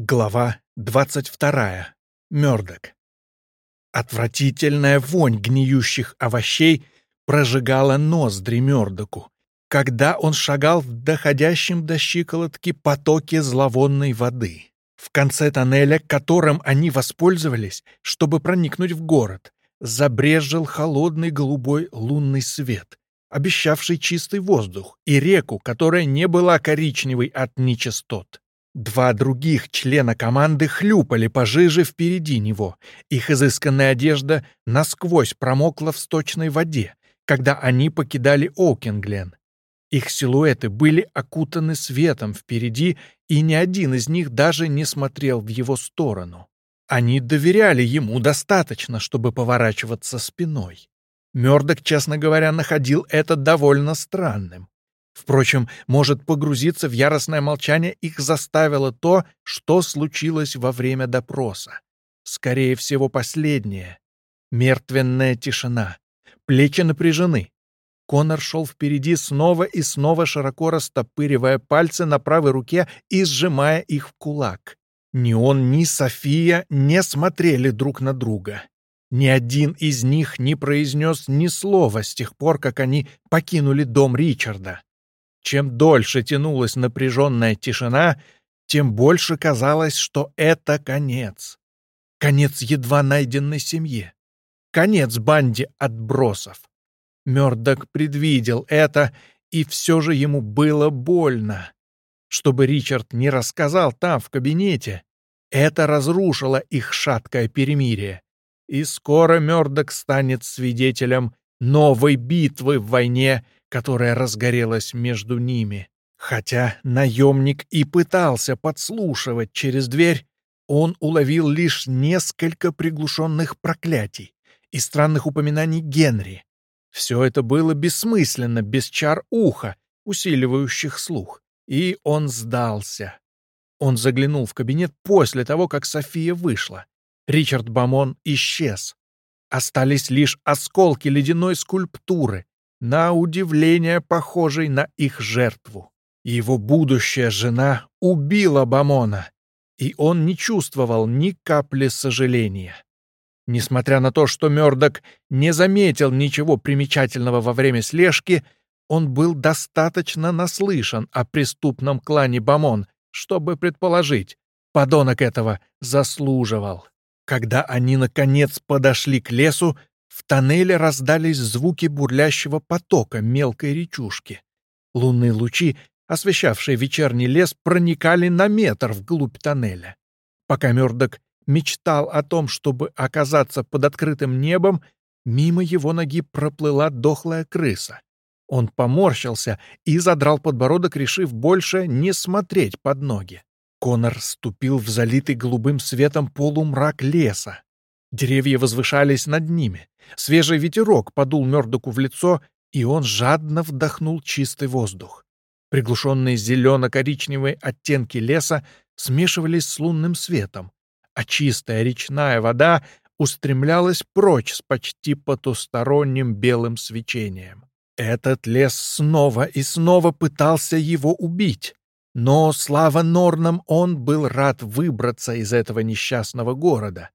Глава 22. Мёрдок. Отвратительная вонь гниющих овощей прожигала ноздри Мёрдоку, когда он шагал в доходящем до щиколотки потоке зловонной воды. В конце тоннеля, которым они воспользовались, чтобы проникнуть в город, забрезжил холодный голубой лунный свет, обещавший чистый воздух и реку, которая не была коричневой от нечистот. Два других члена команды хлюпали пожиже впереди него. Их изысканная одежда насквозь промокла в сточной воде, когда они покидали Оукинглен. Их силуэты были окутаны светом впереди, и ни один из них даже не смотрел в его сторону. Они доверяли ему достаточно, чтобы поворачиваться спиной. Мёрдок, честно говоря, находил это довольно странным. Впрочем, может погрузиться в яростное молчание их заставило то, что случилось во время допроса. Скорее всего, последнее. Мертвенная тишина. Плечи напряжены. Конор шел впереди снова и снова, широко растопыривая пальцы на правой руке и сжимая их в кулак. Ни он, ни София не смотрели друг на друга. Ни один из них не произнес ни слова с тех пор, как они покинули дом Ричарда. Чем дольше тянулась напряженная тишина, тем больше казалось, что это конец. Конец едва найденной семье. Конец банде отбросов. Мёрдок предвидел это, и все же ему было больно. Чтобы Ричард не рассказал там, в кабинете, это разрушило их шаткое перемирие. И скоро Мёрдок станет свидетелем новой битвы в войне которая разгорелась между ними. Хотя наемник и пытался подслушивать через дверь, он уловил лишь несколько приглушенных проклятий и странных упоминаний Генри. Все это было бессмысленно, без чар уха, усиливающих слух, и он сдался. Он заглянул в кабинет после того, как София вышла. Ричард Бамон исчез. Остались лишь осколки ледяной скульптуры, на удивление похожей на их жертву. Его будущая жена убила Бамона, и он не чувствовал ни капли сожаления. Несмотря на то, что Мёрдок не заметил ничего примечательного во время слежки, он был достаточно наслышан о преступном клане Бамон, чтобы предположить, подонок этого заслуживал. Когда они, наконец, подошли к лесу, в тоннеле раздались звуки бурлящего потока мелкой речушки. Лунные лучи, освещавшие вечерний лес, проникали на метр вглубь тоннеля. Пока Мёрдок мечтал о том, чтобы оказаться под открытым небом, мимо его ноги проплыла дохлая крыса. Он поморщился и задрал подбородок, решив больше не смотреть под ноги. Конор ступил в залитый голубым светом полумрак леса. Деревья возвышались над ними. Свежий ветерок подул Мёрдоку в лицо, и он жадно вдохнул чистый воздух. Приглушенные зелено-коричневые оттенки леса смешивались с лунным светом, а чистая речная вода устремлялась прочь с почти потусторонним белым свечением. Этот лес снова и снова пытался его убить, но, слава Норнам, он был рад выбраться из этого несчастного города.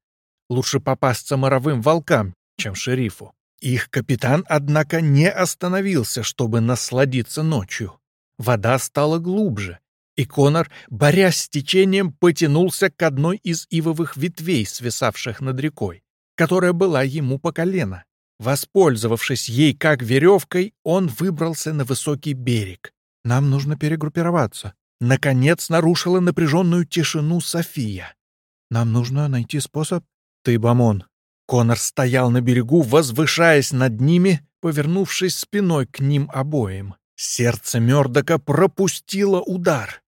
Лучше попасться моровым волкам, чем шерифу. Их капитан, однако, не остановился, чтобы насладиться ночью. Вода стала глубже, и Конор, борясь с течением, потянулся к одной из ивовых ветвей, свисавших над рекой, которая была ему по колено. Воспользовавшись ей как веревкой, он выбрался на высокий берег. «Нам нужно перегруппироваться». Наконец нарушила напряженную тишину София. «Нам нужно найти способ ты, Бамон!» Конор стоял на берегу, возвышаясь над ними, повернувшись спиной к ним обоим. Сердце Мёрдока пропустило удар.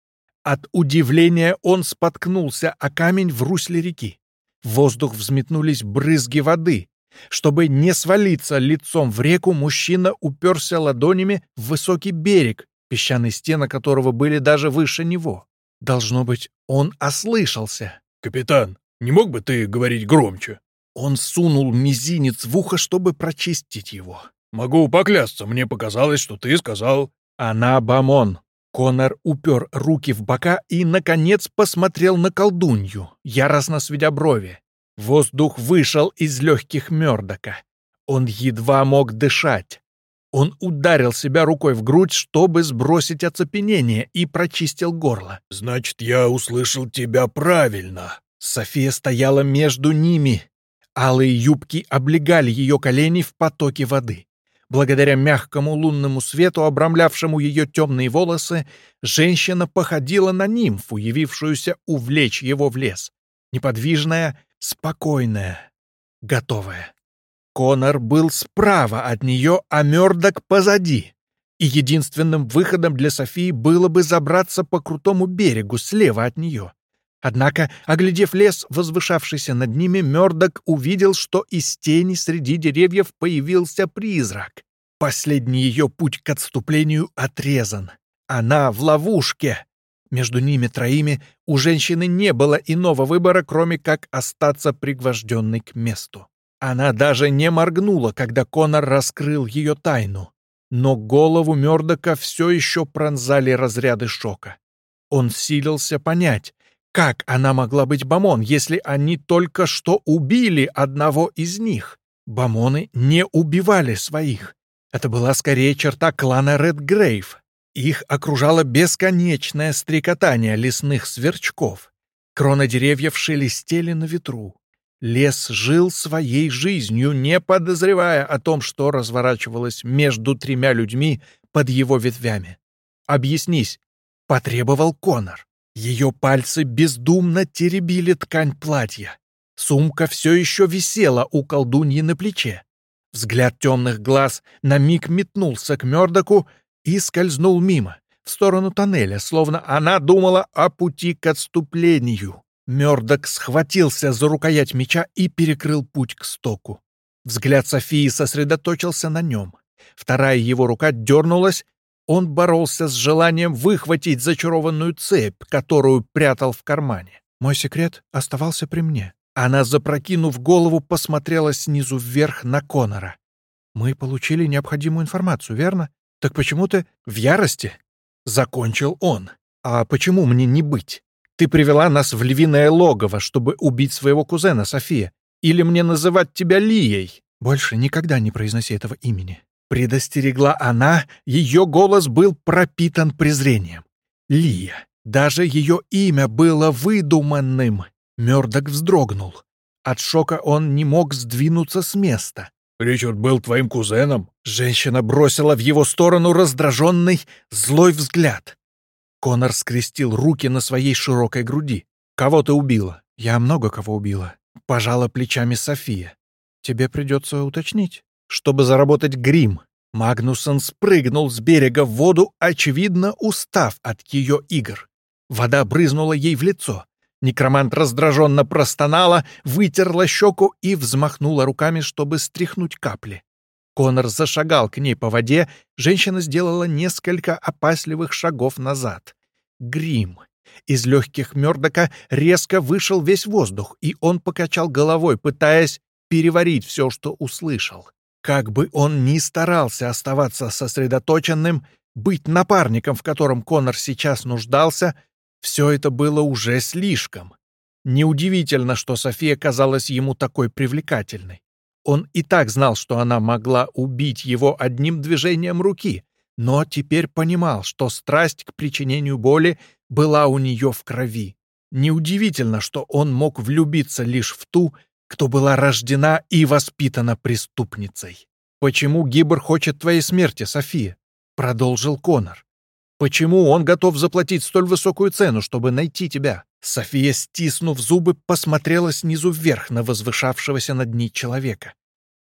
От удивления он споткнулся о камень в русле реки. В воздух взметнулись брызги воды. Чтобы не свалиться лицом в реку, мужчина уперся ладонями в высокий берег, песчаные стены которого были даже выше него. Должно быть, он ослышался. «Капитан, не мог бы ты говорить громче?» Он сунул мизинец в ухо, чтобы прочистить его. «Могу поклясться, мне показалось, что ты сказал...» «Она Бамон». Конор упер руки в бока и, наконец, посмотрел на колдунью, яростно сведя брови. Воздух вышел из легких Мёрдока. Он едва мог дышать. Он ударил себя рукой в грудь, чтобы сбросить оцепенение, и прочистил горло. «Значит, я услышал тебя правильно». София стояла между ними. Алые юбки облегали ее колени в потоке воды. Благодаря мягкому лунному свету, обрамлявшему ее темные волосы, женщина походила на нимфу, явившуюся увлечь его в лес. Неподвижная, спокойная, готовая. Конор был справа от нее, а Мёрдок позади. И единственным выходом для Софии было бы забраться по крутому берегу слева от нее. Однако, оглядев лес, возвышавшийся над ними, Мёрдок увидел, что из тени среди деревьев появился призрак. Последний ее путь к отступлению отрезан. Она в ловушке. Между ними троими у женщины не было иного выбора, кроме как остаться пригвожденной к месту. Она даже не моргнула, когда Конор раскрыл ее тайну. Но голову Мёрдока все еще пронзали разряды шока. Он силился понять, как она могла быть Бамон, если они только что убили одного из них. Бамоны не убивали своих. Это была скорее черта клана Редгрейв. Их окружало бесконечное стрекотание лесных сверчков. Кроны деревьев шелестели на ветру. Лес жил своей жизнью, не подозревая о том, что разворачивалось между тремя людьми под его ветвями. «Объяснись», — потребовал Конор. Ее пальцы бездумно теребили ткань платья. Сумка все еще висела у колдуньи на плече. Взгляд темных глаз на миг метнулся к Мёрдоку и скользнул мимо, в сторону тоннеля, словно она думала о пути к отступлению. Мёрдок схватился за рукоять меча и перекрыл путь к стоку. Взгляд Софии сосредоточился на нем. Вторая его рука дернулась, он боролся с желанием выхватить зачарованную цепь, которую прятал в кармане. Мой секрет оставался при мне. Она, запрокинув голову, посмотрела снизу вверх на Конора. «Мы получили необходимую информацию, верно? Так почему ты в ярости?» Закончил он. «А почему мне не быть?» Ты привела нас в львиное логово, чтобы убить своего кузена, София. Или мне называть тебя Лией? Больше никогда не произноси этого имени. Предостерегла она, ее голос был пропитан презрением. Лия. Даже ее имя было выдуманным. Мёрдок вздрогнул. От шока он не мог сдвинуться с места. «Ричард был твоим кузеном?» Женщина бросила в его сторону раздраженный, злой взгляд. Конор скрестил руки на своей широкой груди. «Кого ты убила?» «Я много кого убила». Пожала плечами София. «Тебе придется уточнить, чтобы заработать грим». Магнусон спрыгнул с берега в воду, очевидно, устав от ее игр. Вода брызнула ей в лицо. Некромант раздраженно простонала, вытерла щеку и взмахнула руками, чтобы стряхнуть капли. Конор зашагал к ней по воде, женщина сделала несколько опасливых шагов назад. Грим. Из легких Мёрдока резко вышел весь воздух, и он покачал головой, пытаясь переварить все, что услышал. Как бы он ни старался оставаться сосредоточенным, быть напарником, в котором Конор сейчас нуждался, все это было уже слишком. Неудивительно, что София казалась ему такой привлекательной. Он и так знал, что она могла убить его одним движением руки, но теперь понимал, что страсть к причинению боли была у нее в крови. Неудивительно, что он мог влюбиться лишь в ту, кто была рождена и воспитана преступницей. «Почему Гибр хочет твоей смерти, София?» — продолжил Конор. «Почему он готов заплатить столь высокую цену, чтобы найти тебя?» София, стиснув зубы, посмотрела снизу вверх на возвышавшегося над ней человека.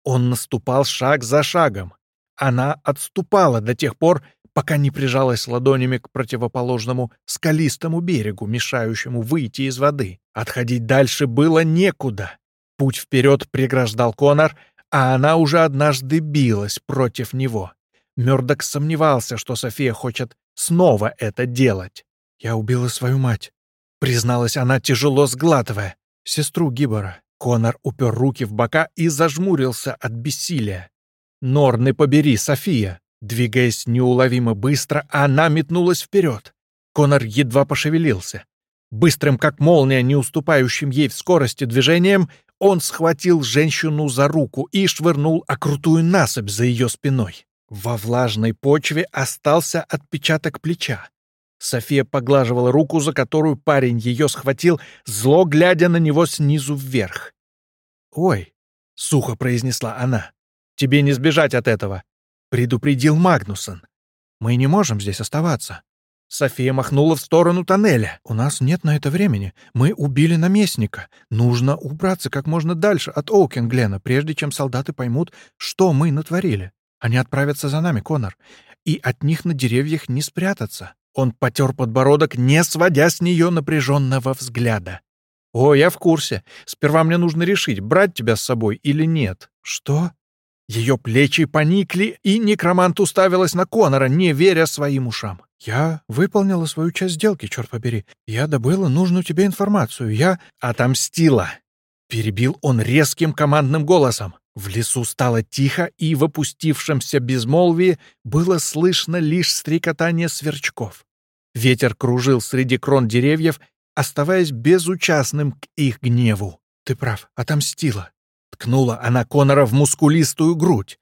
Он наступал шаг за шагом. Она отступала до тех пор, пока не прижалась ладонями к противоположному скалистому берегу, мешающему выйти из воды. Отходить дальше было некуда. Путь вперед преграждал Конор, а она уже однажды билась против него. Мёрдок сомневался, что София хочет снова это делать. «Я убила свою мать», Призналась она, тяжело сглатывая. Сестру Гибора. Конор упер руки в бока и зажмурился от бессилия. «Норны побери, София!» Двигаясь неуловимо быстро, она метнулась вперед. Конор едва пошевелился. Быстрым, как молния, не уступающим ей в скорости движением, он схватил женщину за руку и швырнул окрутую насыпь за ее спиной. Во влажной почве остался отпечаток плеча. София поглаживала руку, за которую парень ее схватил, зло глядя на него снизу вверх. «Ой», — сухо произнесла она, — «тебе не сбежать от этого», — предупредил Магнусон. «Мы не можем здесь оставаться». София махнула в сторону тоннеля. «У нас нет на это времени. Мы убили наместника. Нужно убраться как можно дальше от Оукенглена, прежде чем солдаты поймут, что мы натворили. Они отправятся за нами, Конор, и от них на деревьях не спрятаться». Он потер подбородок, не сводя с нее напряженного взгляда. «О, я в курсе. Сперва мне нужно решить, брать тебя с собой или нет». «Что?» Ее плечи поникли, и некромант уставилась на Конора, не веря своим ушам. «Я выполнила свою часть сделки, черт побери. Я добыла нужную тебе информацию. Я отомстила!» Перебил он резким командным голосом. В лесу стало тихо, и в опустившемся безмолвии было слышно лишь стрекотание сверчков. Ветер кружил среди крон деревьев, оставаясь безучастным к их гневу. «Ты прав, отомстила», Ткнула она Конора в мускулистую грудь.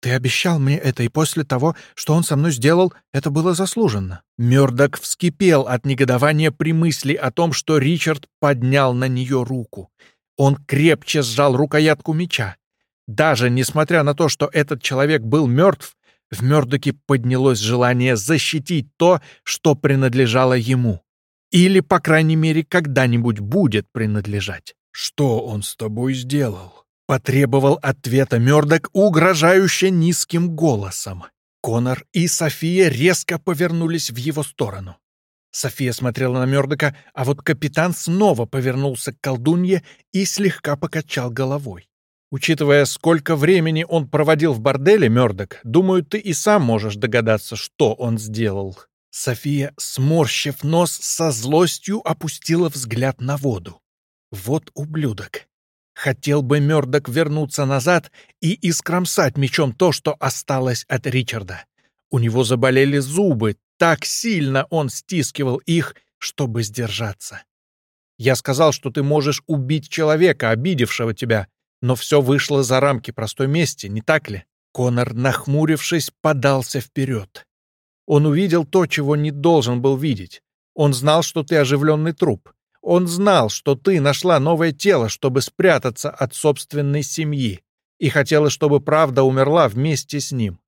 «Ты обещал мне это, и после того, что он со мной сделал, это было заслуженно». Мёрдок вскипел от негодования при мысли о том, что Ричард поднял на нее руку. Он крепче сжал рукоятку меча. Даже несмотря на то, что этот человек был мертв, в Мёрдоке поднялось желание защитить то, что принадлежало ему. Или, по крайней мере, когда-нибудь будет принадлежать. «Что он с тобой сделал?» Потребовал ответа Мёрдок угрожающе низким голосом. Конор и София резко повернулись в его сторону. София смотрела на Мёрдока, а вот капитан снова повернулся к колдунье и слегка покачал головой. Учитывая, сколько времени он проводил в борделе, Мёрдок, думаю, ты и сам можешь догадаться, что он сделал. София, сморщив нос, со злостью опустила взгляд на воду. Вот ублюдок. Хотел бы Мёрдок вернуться назад и искромсать мечом то, что осталось от Ричарда. У него заболели зубы, так сильно он стискивал их, чтобы сдержаться. Я сказал, что ты можешь убить человека, обидевшего тебя, но все вышло за рамки простой мести, не так ли? Конор, нахмурившись, подался вперед. Он увидел то, чего не должен был видеть. Он знал, что ты оживленный труп. Он знал, что ты нашла новое тело, чтобы спрятаться от собственной семьи, и хотела, чтобы правда умерла вместе с ним.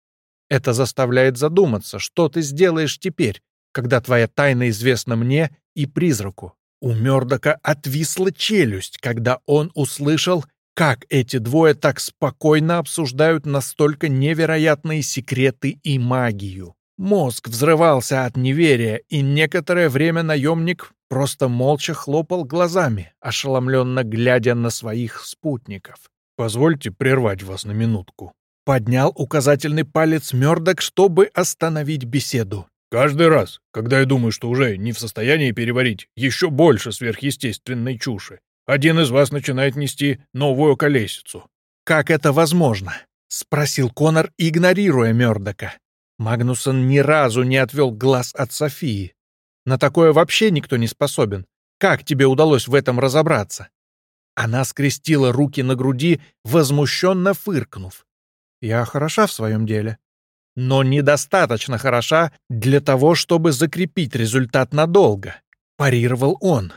Это заставляет задуматься, что ты сделаешь теперь, когда твоя тайна известна мне и призраку. У Мёрдока отвисла челюсть, когда он услышал, как эти двое так спокойно обсуждают настолько невероятные секреты и магию. Мозг взрывался от неверия, и некоторое время наемник просто молча хлопал глазами, ошеломленно глядя на своих спутников. «Позвольте прервать вас на минутку». Поднял указательный палец Мёрдок, чтобы остановить беседу. «Каждый раз, когда я думаю, что уже не в состоянии переварить еще больше сверхъестественной чуши, один из вас начинает нести новую колесицу». «Как это возможно?» — спросил Конор, игнорируя Мёрдока. Магнусон ни разу не отвел глаз от Софии. На такое вообще никто не способен. Как тебе удалось в этом разобраться? Она скрестила руки на груди, возмущенно фыркнув. Я хороша в своем деле. Но недостаточно хороша для того, чтобы закрепить результат надолго. Парировал он.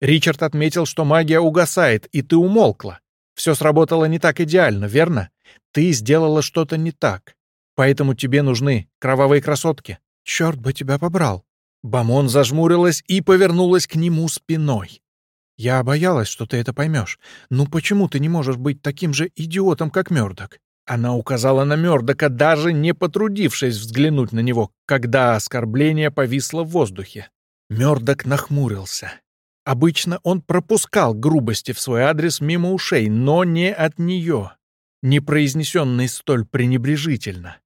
Ричард отметил, что магия угасает, и ты умолкла. Все сработало не так идеально, верно? Ты сделала что-то не так. Поэтому тебе нужны кровавые красотки. Черт бы тебя побрал. Бамон зажмурилась и повернулась к нему спиной. Я боялась, что ты это поймешь. Ну почему ты не можешь быть таким же идиотом, как Мёрдок? Она указала на Мёрдока, даже не потрудившись взглянуть на него, когда оскорбление повисло в воздухе. Мёрдок нахмурился. Обычно он пропускал грубости в свой адрес мимо ушей, но не от нее, не произнесенной столь пренебрежительно.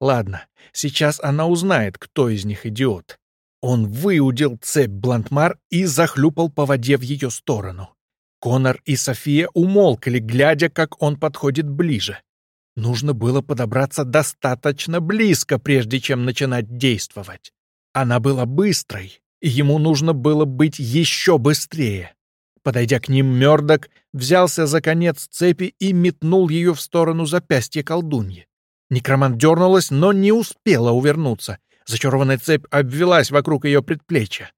Ладно, сейчас она узнает, кто из них идиот. Он выудил цепь Блантмар и захлюпал по воде в ее сторону. Конор и София умолкли, глядя, как он подходит ближе. Нужно было подобраться достаточно близко, прежде чем начинать действовать. Она была быстрой, и ему нужно было быть еще быстрее. Подойдя к ним, Мёрдок взялся за конец цепи и метнул ее в сторону запястья колдуньи. Некромант дернулась, но не успела увернуться. Зачарованная цепь обвелась вокруг ее предплечья.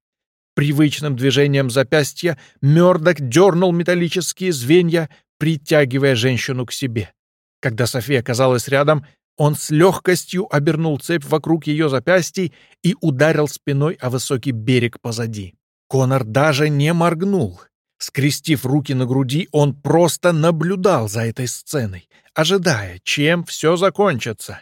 Привычным движением запястья Мёрдок дернул металлические звенья, притягивая женщину к себе. Когда София оказалась рядом, он с легкостью обернул цепь вокруг ее запястий и ударил спиной о высокий берег позади. Конор даже не моргнул. Скрестив руки на груди, он просто наблюдал за этой сценой, ожидая, чем все закончится.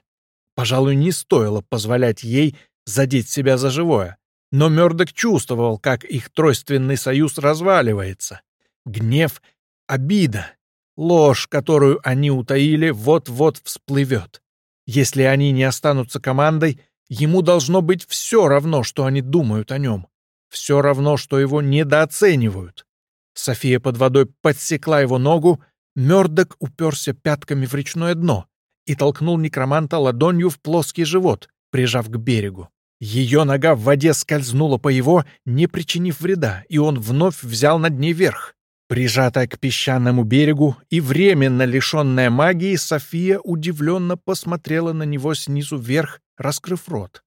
Пожалуй, не стоило позволять ей задеть себя за живое. Но Мёрдок чувствовал, как их тройственный союз разваливается. Гнев, обида, ложь, которую они утаили, вот-вот всплывет. Если они не останутся командой, ему должно быть все равно, что они думают о нем. Все равно, что его недооценивают. София под водой подсекла его ногу, Мёрдок уперся пятками в речное дно и толкнул некроманта ладонью в плоский живот, прижав к берегу. Ее нога в воде скользнула по его, не причинив вреда, и он вновь взял над ней верх. Прижатая к песчаному берегу и временно лишенная магии, София удивленно посмотрела на него снизу вверх, раскрыв рот.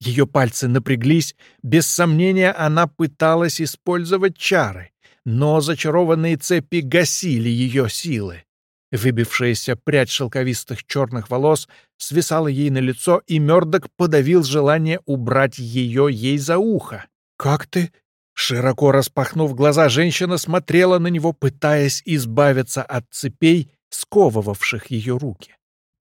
Ее пальцы напряглись, без сомнения она пыталась использовать чары, но зачарованные цепи гасили ее силы. Выбившаяся прядь шелковистых черных волос свисала ей на лицо, и Мёрдок подавил желание убрать ее ей за ухо. «Как ты?» Широко распахнув глаза, женщина смотрела на него, пытаясь избавиться от цепей, сковывавших ее руки.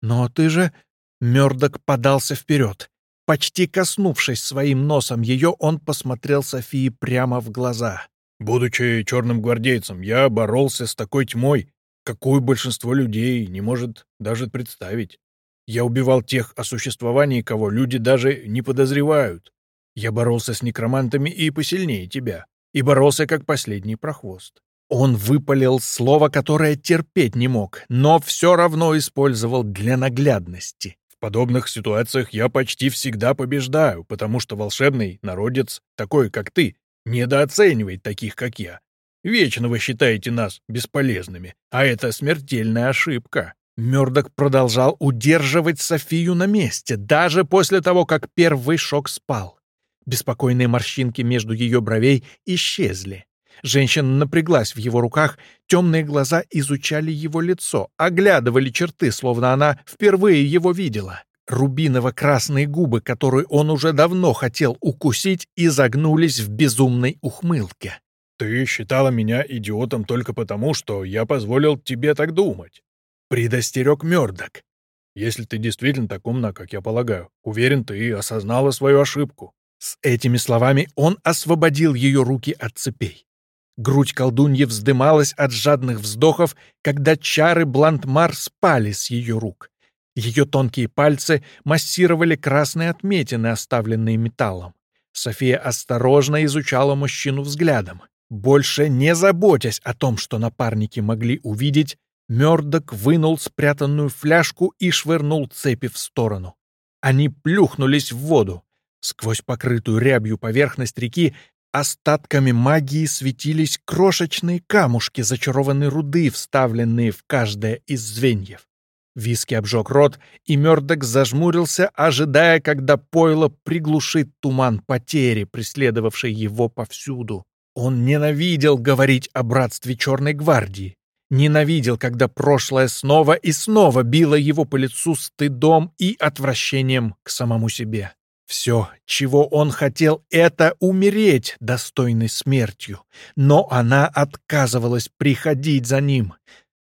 «Но ты же...» Мёрдок подался вперед. Почти коснувшись своим носом ее, он посмотрел Софии прямо в глаза. Будучи черным гвардейцем, я боролся с такой тьмой, какую большинство людей не может даже представить. Я убивал тех, о существовании кого люди даже не подозревают. Я боролся с некромантами и посильнее тебя, и боролся как последний прохвост. Он выпалил слово, которое терпеть не мог, но все равно использовал для наглядности. В подобных ситуациях я почти всегда побеждаю, потому что волшебный народец, такой как ты, недооценивает таких, как я. Вечно вы считаете нас бесполезными, а это смертельная ошибка». Мёрдок продолжал удерживать Софию на месте, даже после того, как первый шок спал. Беспокойные морщинки между ее бровей исчезли. Женщина напряглась в его руках, темные глаза изучали его лицо, оглядывали черты, словно она впервые его видела. Рубиново-красные губы, которые он уже давно хотел укусить, изогнулись в безумной ухмылке. «Ты считала меня идиотом только потому, что я позволил тебе так думать», — предостерег Мёрдок. «Если ты действительно так умна, как я полагаю, уверен, ты осознала свою ошибку». С этими словами он освободил ее руки от цепей. Грудь колдуньи вздымалась от жадных вздохов, когда чары Блантмар спали с ее рук. Ее тонкие пальцы массировали красные отметины, оставленные металлом. София осторожно изучала мужчину взглядом. Больше не заботясь о том, что напарники могли увидеть, Мёрдок вынул спрятанную фляжку и швырнул цепи в сторону. Они плюхнулись в воду. Сквозь покрытую рябью поверхность реки остатками магии светились крошечные камушки зачарованной руды, вставленные в каждое из звеньев. Виски обжег рот, и Мёрдок зажмурился, ожидая, когда пойло приглушит туман потери, преследовавший его повсюду. Он ненавидел говорить о братстве Черной Гвардии. Ненавидел, когда прошлое снова и снова било его по лицу стыдом и отвращением к самому себе. Все, чего он хотел, это умереть достойной смертью. Но она отказывалась приходить за ним.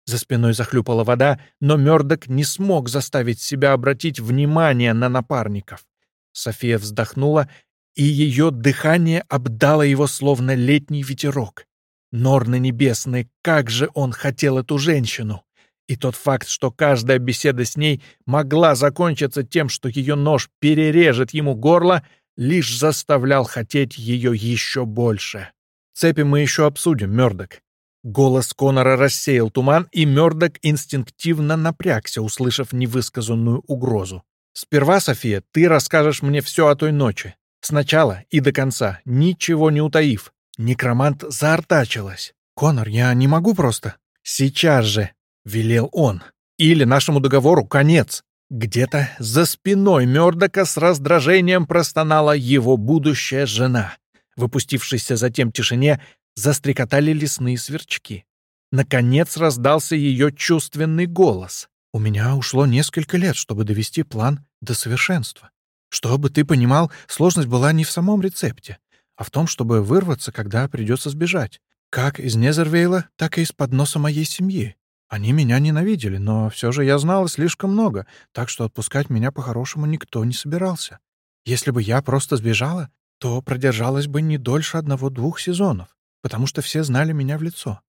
За спиной захлюпала вода, но Мёрдок не смог заставить себя обратить внимание на напарников. София вздохнула, и ее дыхание обдало его словно летний ветерок. Норны небесные, как же он хотел эту женщину! И тот факт, что каждая беседа с ней могла закончиться тем, что ее нож перережет ему горло, лишь заставлял хотеть ее еще больше. «Цепи мы еще обсудим, Мёрдок. Голос Конора рассеял туман, и Мёрдок инстинктивно напрягся, услышав невысказанную угрозу. «Сперва, София, ты расскажешь мне все о той ночи. Сначала и до конца, ничего не утаив». Некромант заортачилась. «Конор, я не могу просто». «Сейчас же», — велел он. «Или нашему договору конец». Где-то за спиной Мёрдока с раздражением простонала его будущая жена. Выпустившись затем тишине, застрекотали лесные сверчки. Наконец раздался ее чувственный голос. «У меня ушло несколько лет, чтобы довести план до совершенства. Чтобы ты понимал, сложность была не в самом рецепте, а в том, чтобы вырваться, когда придется сбежать. Как из Незервейла, так и из-под носа моей семьи. Они меня ненавидели, но все же я знала слишком много, так что отпускать меня по-хорошему никто не собирался. Если бы я просто сбежала, то продержалась бы не дольше одного-двух сезонов, потому что все знали меня в лицо.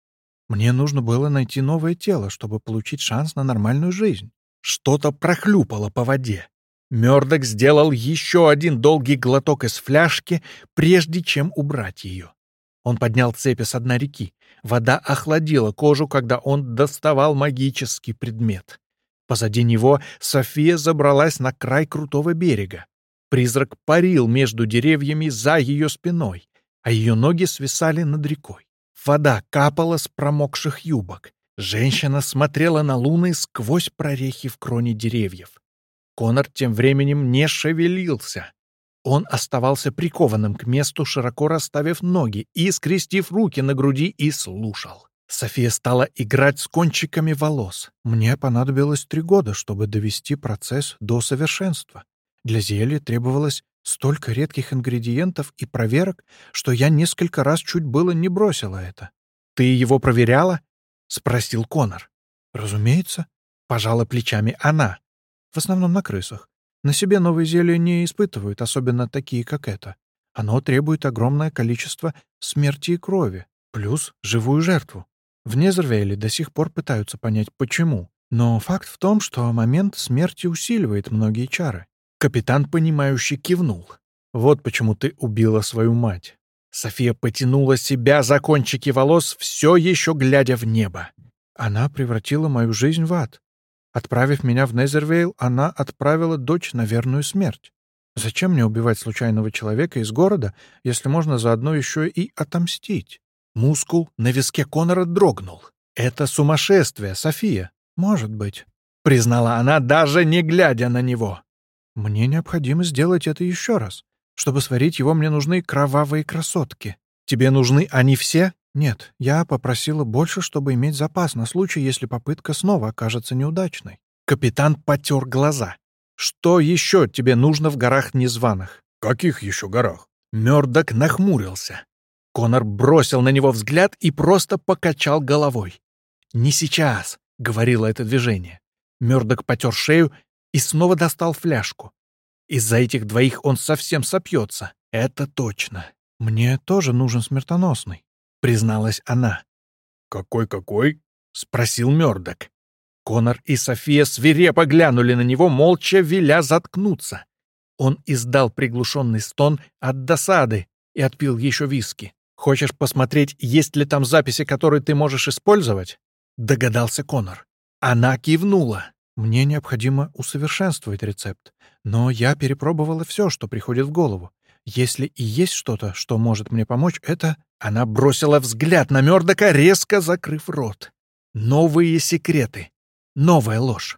Мне нужно было найти новое тело, чтобы получить шанс на нормальную жизнь. Что-то прохлюпало по воде. Мёрдок сделал еще один долгий глоток из фляжки, прежде чем убрать ее. Он поднял цепи с дна реки. Вода охладила кожу, когда он доставал магический предмет. Позади него София забралась на край крутого берега. Призрак парил между деревьями за ее спиной, а ее ноги свисали над рекой. Вода капала с промокших юбок. Женщина смотрела на луны сквозь прорехи в кроне деревьев. Конор тем временем не шевелился. Он оставался прикованным к месту, широко расставив ноги и скрестив руки на груди и слушал. София стала играть с кончиками волос. Мне понадобилось три года, чтобы довести процесс до совершенства. Для зелья требовалось столько редких ингредиентов и проверок, что я несколько раз чуть было не бросила это. «Ты его проверяла?» — спросил Конор. «Разумеется», — пожала плечами она. «В основном на крысах. На себе новые зелья не испытывают, особенно такие, как это. Оно требует огромное количество смерти и крови, плюс живую жертву. В Незервейле до сих пор пытаются понять, почему. Но факт в том, что момент смерти усиливает многие чары. Капитан, понимающе кивнул. «Вот почему ты убила свою мать». София потянула себя за кончики волос, все еще глядя в небо. Она превратила мою жизнь в ад. Отправив меня в Незервейл, она отправила дочь на верную смерть. Зачем мне убивать случайного человека из города, если можно заодно еще и отомстить? Мускул на виске Конора дрогнул. «Это сумасшествие, София!» «Может быть», — признала она, даже не глядя на него. «Мне необходимо сделать это еще раз. Чтобы сварить его, мне нужны кровавые красотки. Тебе нужны они все?» «Нет, я попросила больше, чтобы иметь запас на случай, если попытка снова окажется неудачной». Капитан потер глаза. «Что еще тебе нужно в горах незваных?» «Каких еще горах?» Мёрдок нахмурился. Конор бросил на него взгляд и просто покачал головой. «Не сейчас», — говорило это движение. Мёрдок потер шею и снова достал фляжку. Из-за этих двоих он совсем сопьется. Это точно. Мне тоже нужен смертоносный призналась она. «Какой-какой?» — спросил Мёрдок. Конор и София свирепо глянули на него, молча веля заткнуться. Он издал приглушенный стон от досады и отпил еще виски. «Хочешь посмотреть, есть ли там записи, которые ты можешь использовать?» — догадался Конор. Она кивнула. «Мне необходимо усовершенствовать рецепт, но я перепробовала все, что приходит в голову. Если и есть что-то, что может мне помочь, это она бросила взгляд на Мёрдока, резко закрыв рот. Новые секреты. Новая ложь.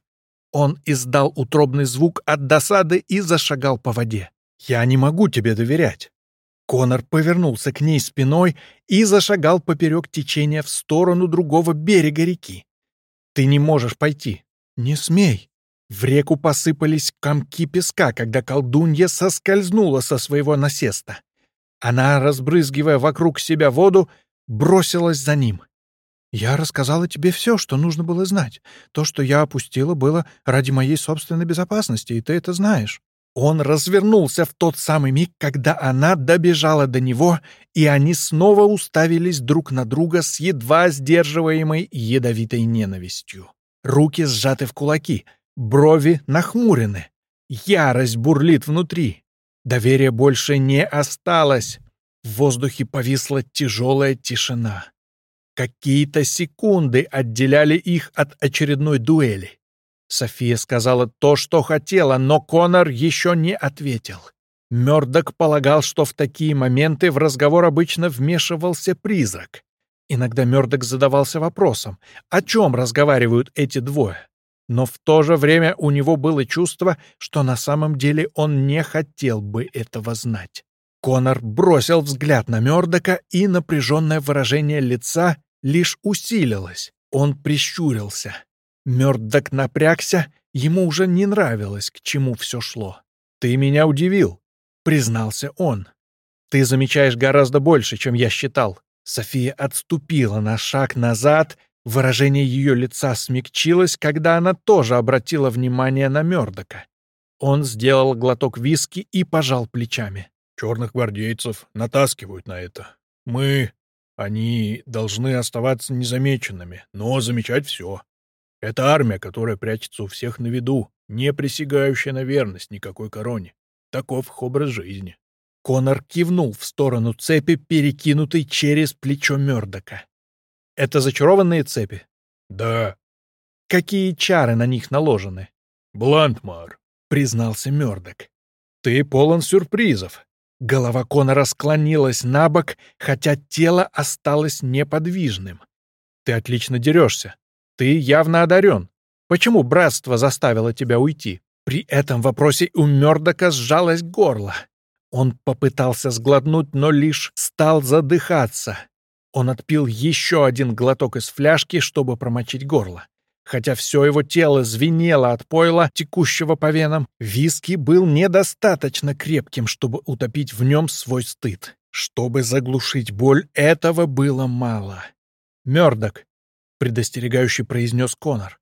Он издал утробный звук от досады и зашагал по воде. «Я не могу тебе доверять». Конор повернулся к ней спиной и зашагал поперек течения в сторону другого берега реки. «Ты не можешь пойти. Не смей». В реку посыпались комки песка, когда колдунья соскользнула со своего насеста. Она, разбрызгивая вокруг себя воду, бросилась за ним. «Я рассказала тебе все, что нужно было знать. То, что я опустила, было ради моей собственной безопасности, и ты это знаешь». Он развернулся в тот самый миг, когда она добежала до него, и они снова уставились друг на друга с едва сдерживаемой ядовитой ненавистью. Руки сжаты в кулаки, брови нахмурены. Ярость бурлит внутри. Доверия больше не осталось. В воздухе повисла тяжелая тишина. Какие-то секунды отделяли их от очередной дуэли. София сказала то, что хотела, но Конор еще не ответил. Мёрдок полагал, что в такие моменты в разговор обычно вмешивался призрак. Иногда Мёрдок задавался вопросом, о чем разговаривают эти двое. Но в то же время у него было чувство, что на самом деле он не хотел бы этого знать. Конор бросил взгляд на Мёрдока, и напряженное выражение лица лишь усилилось. Он прищурился. Мёрдок напрягся, ему уже не нравилось, к чему все шло. «Ты меня удивил», — признался он. «Ты замечаешь гораздо больше, чем я считал». София отступила на шаг назад, выражение ее лица смягчилось, когда она тоже обратила внимание на Мёрдока. Он сделал глоток виски и пожал плечами. «Черных гвардейцев натаскивают на это. Мы... Они должны оставаться незамеченными, но замечать все. Это армия, которая прячется у всех на виду, не присягающая на верность никакой короне. Таков их образ жизни. Конор кивнул в сторону цепи, перекинутой через плечо Мёрдока. «Это зачарованные цепи?» «Да». «Какие чары на них наложены?» «Блантмар», — признался Мёрдок. «Ты полон сюрпризов». Голова Конора склонилась на бок, хотя тело осталось неподвижным. «Ты отлично дерешься. Ты явно одарен. Почему братство заставило тебя уйти?» При этом вопросе у Мёрдока сжалось горло. Он попытался сглотнуть, но лишь стал задыхаться. Он отпил еще один глоток из фляжки, чтобы промочить горло. Хотя все его тело звенело от пойла, текущего по венам, виски был недостаточно крепким, чтобы утопить в нем свой стыд. Чтобы заглушить боль, этого было мало. «Мёрдок», — предостерегающе произнес Конор.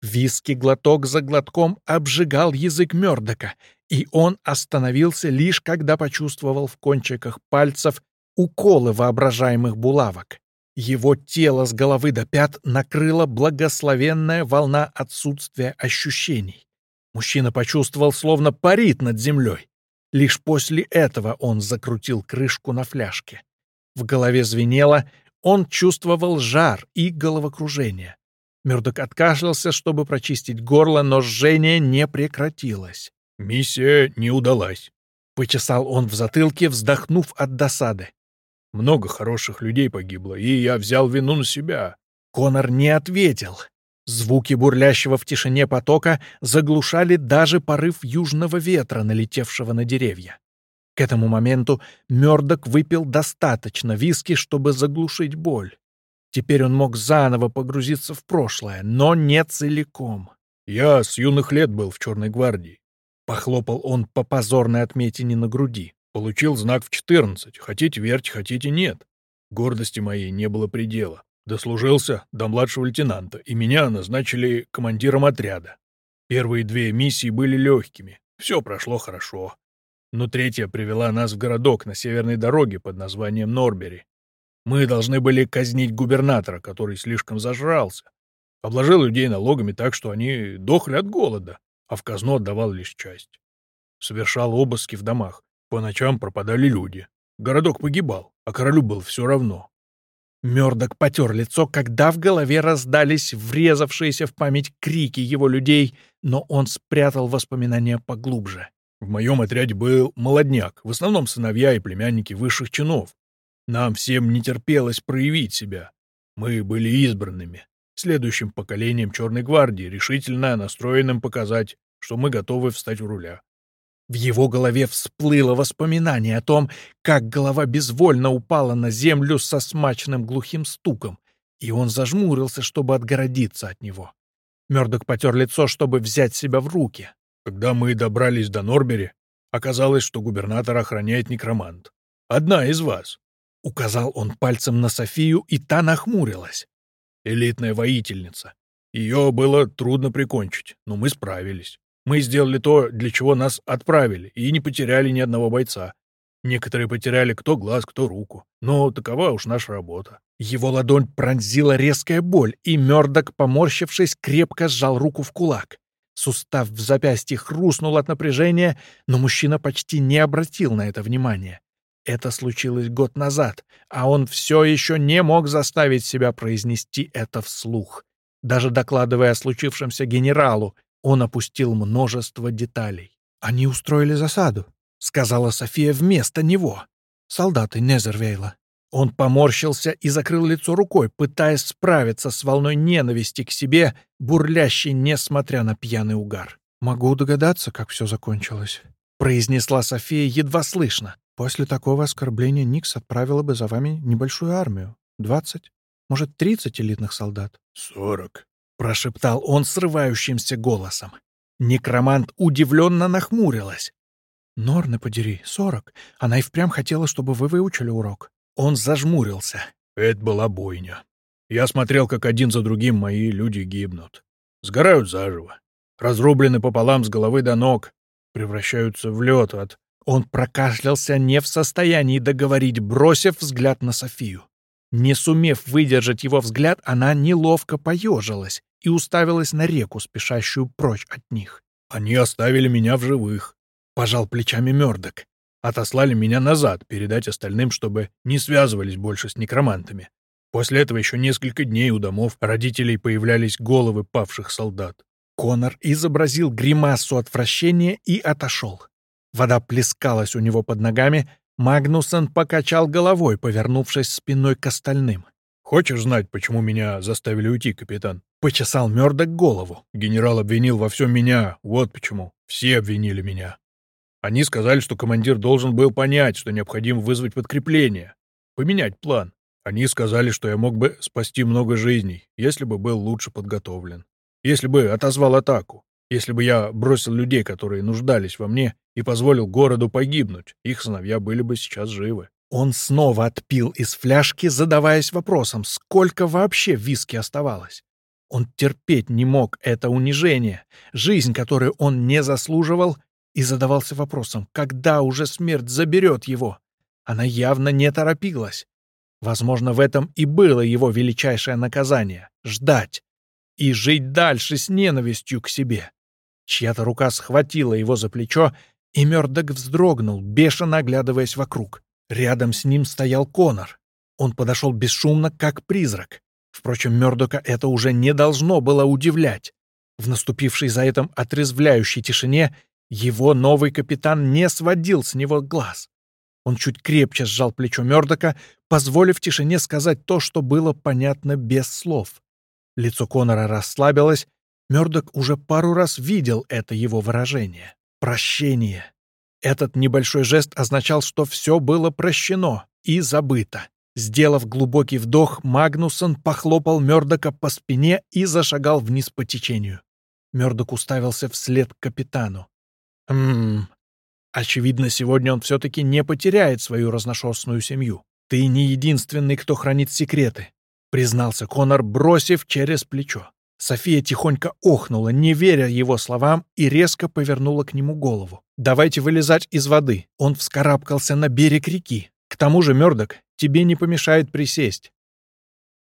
Виски глоток за глотком обжигал язык Мёрдока, и он остановился лишь когда почувствовал в кончиках пальцев уколы воображаемых булавок. Его тело с головы до пят накрыла благословенная волна отсутствия ощущений. Мужчина почувствовал, словно парит над землей. Лишь после этого он закрутил крышку на фляжке. В голове звенело, он чувствовал жар и головокружение. Мёрдок откашлялся, чтобы прочистить горло, но жжение не прекратилось. «Миссия не удалась», — почесал он в затылке, вздохнув от досады. «Много хороших людей погибло, и я взял вину на себя». Конор не ответил. Звуки бурлящего в тишине потока заглушали даже порыв южного ветра, налетевшего на деревья. К этому моменту Мёрдок выпил достаточно виски, чтобы заглушить боль. Теперь он мог заново погрузиться в прошлое, но не целиком. «Я с юных лет был в Черной гвардии», — похлопал он по позорной отметине на груди. «Получил знак в 14. Хотите верьте, хотите нет. Гордости моей не было предела. Дослужился до младшего лейтенанта, и меня назначили командиром отряда. Первые две миссии были легкими, все прошло хорошо. Но третья привела нас в городок на северной дороге под названием Норбери. Мы должны были казнить губернатора, который слишком зажрался. Обложил людей налогами так, что они дохли от голода, а в казну отдавал лишь часть. Совершал обыски в домах. По ночам пропадали люди. Городок погибал, а королю было все равно. Мёрдок потер лицо, когда в голове раздались врезавшиеся в память крики его людей, но он спрятал воспоминания поглубже. В моем отряде был молодняк, в основном сыновья и племянники высших чинов, нам всем не терпелось проявить себя. Мы были избранными, следующим поколением Черной гвардии, решительно настроенным показать, что мы готовы встать у руля. В его голове всплыло воспоминание о том, как голова безвольно упала на землю со смачным глухим стуком, и он зажмурился, чтобы отгородиться от него. Мёрдок потер лицо, чтобы взять себя в руки. Когда мы добрались до Норбери, оказалось, что губернатор охраняет некромант. Одна из вас. Указал он пальцем на Софию, и та нахмурилась. Элитная воительница. Ее было трудно прикончить, но мы справились. Мы сделали то, для чего нас отправили, и не потеряли ни одного бойца. Некоторые потеряли кто глаз, кто руку. Но такова уж наша работа. Его ладонь пронзила резкая боль, и Мёрдок, поморщившись, крепко сжал руку в кулак. Сустав в запястье хрустнул от напряжения, но мужчина почти не обратил на это внимания. Это случилось год назад, а он все еще не мог заставить себя произнести это вслух. Даже докладывая о случившемся генералу, он опустил множество деталей. «Они устроили засаду», — сказала София вместо него. «Солдаты Незервейла». Он поморщился и закрыл лицо рукой, пытаясь справиться с волной ненависти к себе, бурлящей, несмотря на пьяный угар. «Могу догадаться, как все закончилось», — произнесла София едва слышно. «После такого оскорбления Никс отправила бы за вами небольшую армию. Двадцать, может, тридцать элитных солдат». «Сорок», — прошептал он срывающимся голосом. Некромант удивленно нахмурилась. «Норны подери, сорок. Она и впрямь хотела, чтобы вы выучили урок». Он зажмурился. «Это была бойня. Я смотрел, как один за другим мои люди гибнут. Сгорают заживо разрублены пополам с головы до ног, превращаются в лед от... Он прокашлялся не в состоянии договорить, бросив взгляд на Софию. Не сумев выдержать его взгляд, она неловко поежилась и уставилась на реку, спешащую прочь от них. «Они оставили меня в живых», — пожал плечами Мёрдок. «Отослали меня назад, передать остальным, чтобы не связывались больше с некромантами. После этого еще несколько дней у домов родителей появлялись головы павших солдат. Конор изобразил гримасу отвращения и отошел. Вода плескалась у него под ногами, Магнусон покачал головой, повернувшись спиной к остальным. «Хочешь знать, почему меня заставили уйти, капитан?» Почесал Мёрдок голову. «Генерал обвинил во всем меня, вот почему. Все обвинили меня. Они сказали, что командир должен был понять, что необходимо вызвать подкрепление, поменять план. Они сказали, что я мог бы спасти много жизней, если бы был лучше подготовлен. Если бы отозвал атаку, если бы я бросил людей, которые нуждались во мне, и позволил городу погибнуть, их сыновья были бы сейчас живы. Он снова отпил из фляжки, задаваясь вопросом, сколько вообще виски оставалось. Он терпеть не мог это унижение, жизнь, которую он не заслуживал, и задавался вопросом, когда уже смерть заберет его. Она явно не торопилась. Возможно, в этом и было его величайшее наказание — ждать, и жить дальше с ненавистью к себе. Чья-то рука схватила его за плечо, и Мёрдок вздрогнул, бешено оглядываясь вокруг. Рядом с ним стоял Конор. Он подошел бесшумно, как призрак. Впрочем, Мёрдока это уже не должно было удивлять. В наступившей за этим отрезвляющей тишине его новый капитан не сводил с него глаз. Он чуть крепче сжал плечо Мёрдока, позволив тишине сказать то, что было понятно без слов. Лицо Конора расслабилось. Мёрдок уже пару раз видел это его выражение. Прощение. Этот небольшой жест означал, что все было прощено и забыто. Сделав глубокий вдох, Магнусон похлопал Мёрдока по спине и зашагал вниз по течению. Мёрдок уставился вслед капитану. «Ммм, очевидно, сегодня он все-таки не потеряет свою разношерстную семью. Ты не единственный, кто хранит секреты признался Конор, бросив через плечо. София тихонько охнула, не веря его словам, и резко повернула к нему голову. «Давайте вылезать из воды». Он вскарабкался на берег реки. «К тому же, Мёрдок, тебе не помешает присесть.